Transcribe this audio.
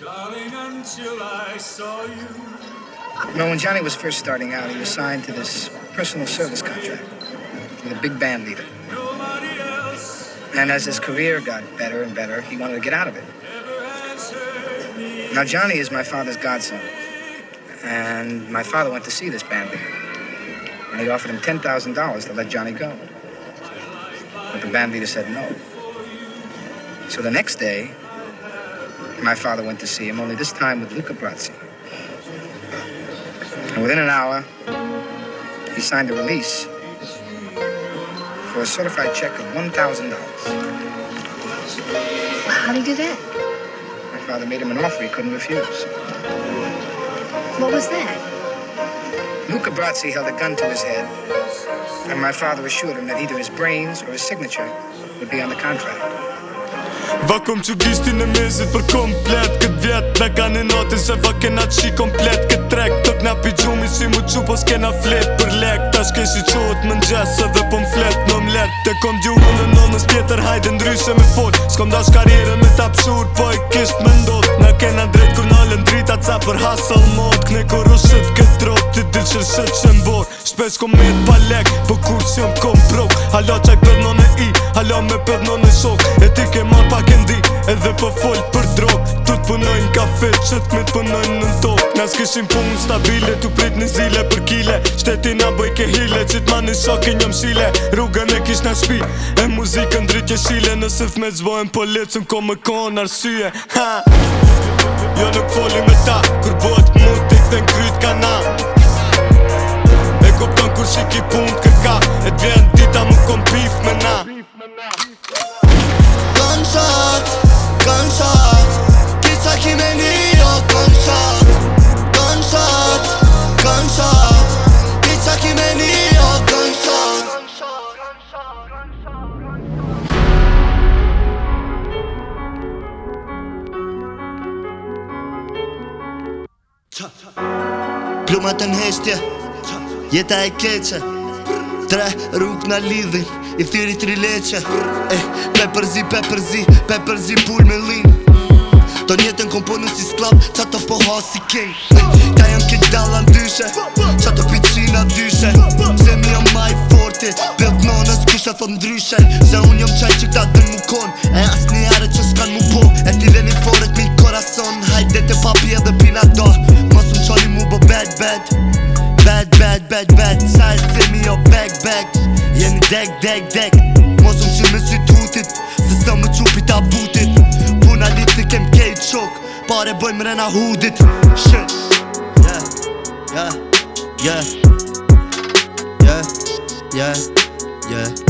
Darling, until I saw you. You know, when Johnny was first starting out, he was signed to this personal service contract with a big band leader. Nobody else And as his career got better and better, he wanted to get out of it. ever has hurt me. Now, Johnny is my father's godson. And my father went to see this band leader. And he offered him $10,000 to let Johnny go. But the band leader said no. So the next day, my father went to see him, only this time with Luca Brasi. And within an hour, he signed a release for a certified check of $1,000. How'd he do that? My father made him an offer he couldn't refuse. What was that? Luca Brasi held a gun to his head, and my father assured him that either his brains or his signature would be on the contract. Vakum që gishtin e mesit për komplet Këtë vjet në kanë natën se va kena qi komplet Këtë trek të kna pi gjumi si mu qu po s'kena flet Për lek ta shkeshi qohet më ngjes edhe po m'flet në mlet Te kom gjuhu në nonës tjetër hajde ndryshe me fol S'kom dash karriere me ta pshur po i kisht me ndot Na kena drejt kur nalën drita ca për hustle mod Kne kur ushit këtë trot ti dil që shit që mbor Shpes kom me pa lek po kur si jom kom prok Hala qaj për none i hala me për none shok E ti ke edhe po fol për drog Tut punojnë kafe qët me t'punojnë në tok Nas kishim pun stabile tu prit një zile për kile. Shteti na boj ke hile qit ma një shokin jom shile. Rrugën e kish na shpi e muzikën dritje shile. Nëse fme zbojnë po lecëm ko më kon arsye. Ha! Jo nuk Plumat në heshtje Jeta e keqe. Tre rrug në lidhin I thiri tri leqe. Eh, Pepërzi, pepërzi, pepërzi pull me lin. Do njetën komponu si sklav Qa të po ha si king. Ka janë kit dalla ndyshe Qa të picina dyshe. Se mi jam maj forti Bëllë nonës kush e thot ndryshe. Se unë jam qaj që ta dën bad bad Bad, bad, bad, bad Sa e se mi jo back, back Jeni dek, dek, dek Mos më që me si tutit Se s'ta më qupi ta butit Puna lit të kem kejt shok Pare bëjmë rena hudit Shit. Yeah, yeah, yeah Yeah, yeah